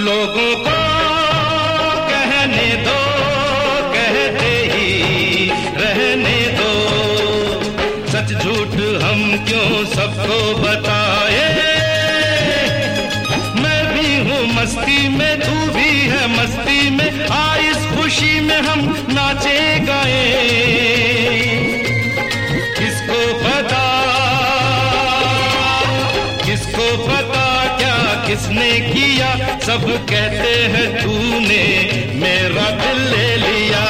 लोगों को कहने दो, कहते ही रहने दो। सच झूठ हम क्यों सबको बताए? मैं भी हूँ मस्ती में, तू भी है मस्ती में आ इस खुशी में हम नाचे गाए। किसको पता किसको पता किसने किया? सब कहते हैं तूने मेरा दिल ले लिया।